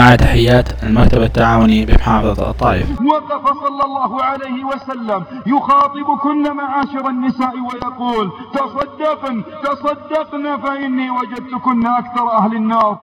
مع تحيات المكتب التعاوني بمحافظة الطائف. وقف صلى الله عليه وسلم يخاطب كل معاشر النساء ويقول تصدقن تصدقن فإني وجدتكن أكثر أهل النار.